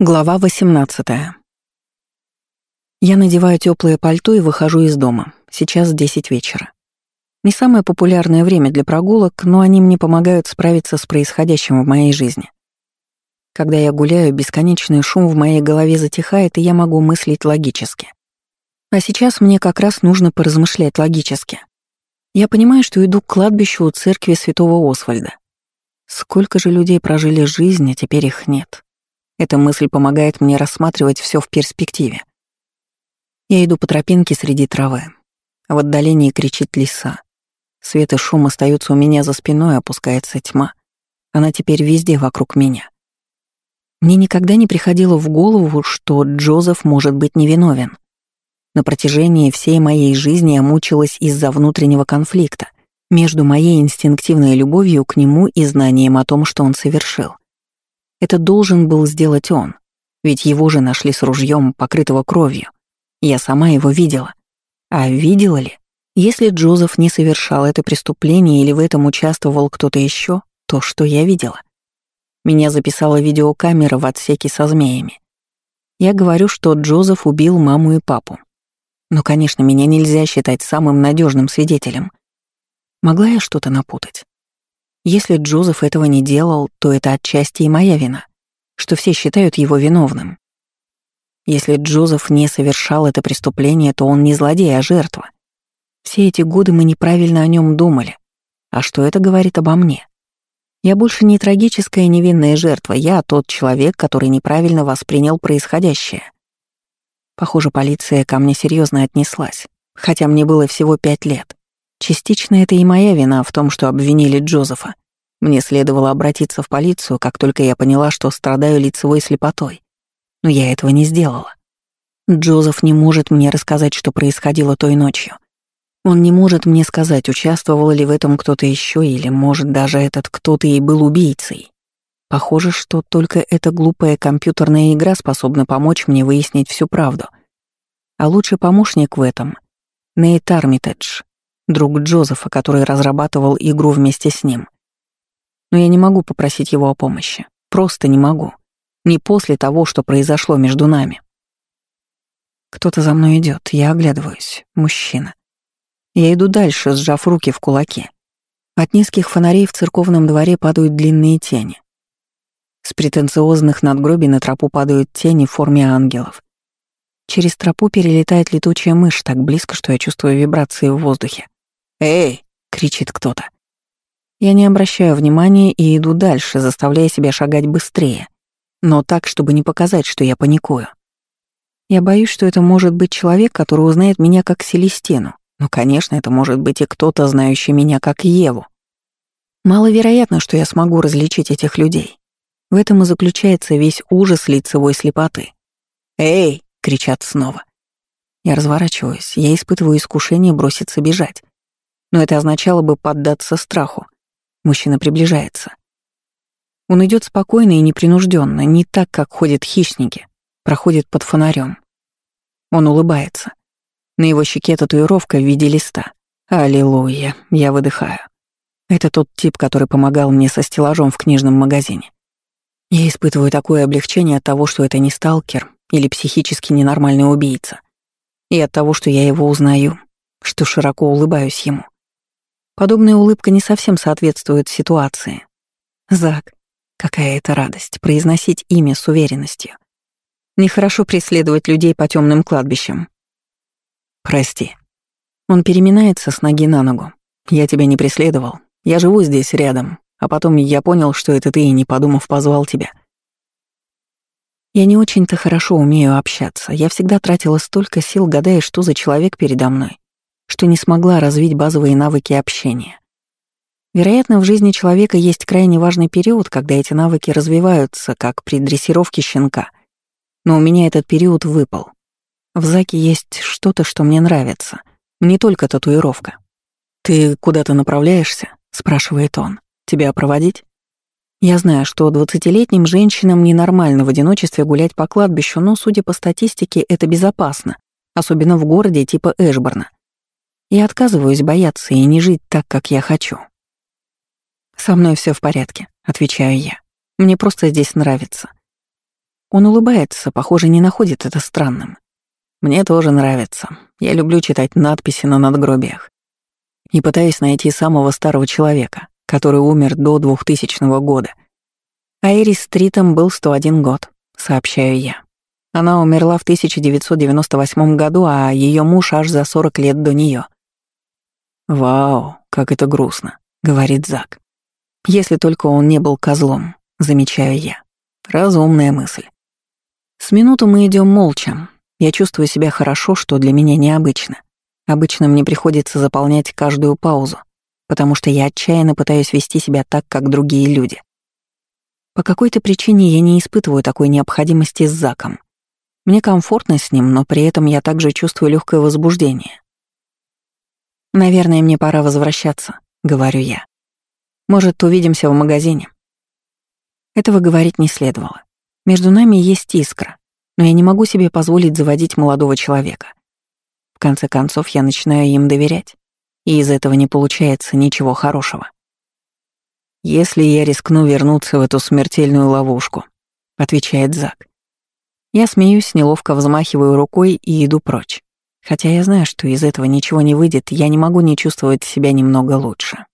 Глава 18. Я надеваю теплое пальто и выхожу из дома. Сейчас 10 вечера. Не самое популярное время для прогулок, но они мне помогают справиться с происходящим в моей жизни. Когда я гуляю, бесконечный шум в моей голове затихает, и я могу мыслить логически. А сейчас мне как раз нужно поразмышлять логически. Я понимаю, что иду к кладбищу у церкви святого Освальда. Сколько же людей прожили жизнь, а теперь их нет. Эта мысль помогает мне рассматривать все в перспективе. Я иду по тропинке среди травы. В отдалении кричит лиса. Свет и шум остаются у меня за спиной, опускается тьма. Она теперь везде вокруг меня. Мне никогда не приходило в голову, что Джозеф может быть невиновен. На протяжении всей моей жизни я мучилась из-за внутреннего конфликта между моей инстинктивной любовью к нему и знанием о том, что он совершил. Это должен был сделать он, ведь его же нашли с ружьем, покрытого кровью. Я сама его видела. А видела ли? Если Джозеф не совершал это преступление или в этом участвовал кто-то еще, то что я видела? Меня записала видеокамера в отсеке со змеями. Я говорю, что Джозеф убил маму и папу. Но, конечно, меня нельзя считать самым надежным свидетелем. Могла я что-то напутать? Если Джозеф этого не делал, то это отчасти и моя вина, что все считают его виновным. Если Джозеф не совершал это преступление, то он не злодей, а жертва. Все эти годы мы неправильно о нем думали. А что это говорит обо мне? Я больше не трагическая невинная жертва, я тот человек, который неправильно воспринял происходящее. Похоже, полиция ко мне серьезно отнеслась, хотя мне было всего пять лет. Частично это и моя вина в том, что обвинили Джозефа. Мне следовало обратиться в полицию, как только я поняла, что страдаю лицевой слепотой. Но я этого не сделала. Джозеф не может мне рассказать, что происходило той ночью. Он не может мне сказать, участвовал ли в этом кто-то еще, или, может, даже этот кто-то и был убийцей. Похоже, что только эта глупая компьютерная игра способна помочь мне выяснить всю правду. А лучший помощник в этом — Нейт Армитедж, друг Джозефа, который разрабатывал игру вместе с ним. Но я не могу попросить его о помощи. Просто не могу. Не после того, что произошло между нами. Кто-то за мной идет, я оглядываюсь. Мужчина. Я иду дальше, сжав руки в кулаки. От низких фонарей в церковном дворе падают длинные тени. С претенциозных надгробий на тропу падают тени в форме ангелов. Через тропу перелетает летучая мышь так близко, что я чувствую вибрации в воздухе. «Эй!» — кричит кто-то. Я не обращаю внимания и иду дальше, заставляя себя шагать быстрее, но так, чтобы не показать, что я паникую. Я боюсь, что это может быть человек, который узнает меня как Селестину, но, конечно, это может быть и кто-то, знающий меня как Еву. Маловероятно, что я смогу различить этих людей. В этом и заключается весь ужас лицевой слепоты. «Эй!» — кричат снова. Я разворачиваюсь, я испытываю искушение броситься бежать но это означало бы поддаться страху. Мужчина приближается. Он идет спокойно и непринужденно, не так, как ходят хищники, проходит под фонарем. Он улыбается. На его щеке татуировка в виде листа. Аллилуйя, я выдыхаю. Это тот тип, который помогал мне со стеллажом в книжном магазине. Я испытываю такое облегчение от того, что это не сталкер или психически ненормальный убийца. И от того, что я его узнаю, что широко улыбаюсь ему. Подобная улыбка не совсем соответствует ситуации. Зак, какая это радость, произносить имя с уверенностью. Нехорошо преследовать людей по темным кладбищам. Прости. Он переминается с ноги на ногу. Я тебя не преследовал. Я живу здесь рядом. А потом я понял, что это ты, и не подумав, позвал тебя. Я не очень-то хорошо умею общаться. Я всегда тратила столько сил, гадая, что за человек передо мной что не смогла развить базовые навыки общения. Вероятно, в жизни человека есть крайне важный период, когда эти навыки развиваются, как при дрессировке щенка. Но у меня этот период выпал. В Заке есть что-то, что мне нравится. Не только татуировка. «Ты куда-то направляешься?» — спрашивает он. «Тебя проводить?» Я знаю, что двадцатилетним женщинам ненормально в одиночестве гулять по кладбищу, но, судя по статистике, это безопасно, особенно в городе типа Эшборна. Я отказываюсь бояться и не жить так, как я хочу. «Со мной все в порядке», — отвечаю я. «Мне просто здесь нравится». Он улыбается, похоже, не находит это странным. Мне тоже нравится. Я люблю читать надписи на надгробиях. И пытаюсь найти самого старого человека, который умер до 2000 года. А Стритом был 101 год, сообщаю я. Она умерла в 1998 году, а ее муж аж за 40 лет до нее. «Вау, как это грустно», — говорит Зак. «Если только он не был козлом», — замечаю я. Разумная мысль. С минуту мы идем молча. Я чувствую себя хорошо, что для меня необычно. Обычно мне приходится заполнять каждую паузу, потому что я отчаянно пытаюсь вести себя так, как другие люди. По какой-то причине я не испытываю такой необходимости с Заком. Мне комфортно с ним, но при этом я также чувствую легкое возбуждение. «Наверное, мне пора возвращаться», — говорю я. «Может, увидимся в магазине?» Этого говорить не следовало. Между нами есть искра, но я не могу себе позволить заводить молодого человека. В конце концов, я начинаю им доверять, и из этого не получается ничего хорошего. «Если я рискну вернуться в эту смертельную ловушку», — отвечает Зак, я смеюсь, неловко взмахиваю рукой и иду прочь. Хотя я знаю, что из этого ничего не выйдет, я не могу не чувствовать себя немного лучше.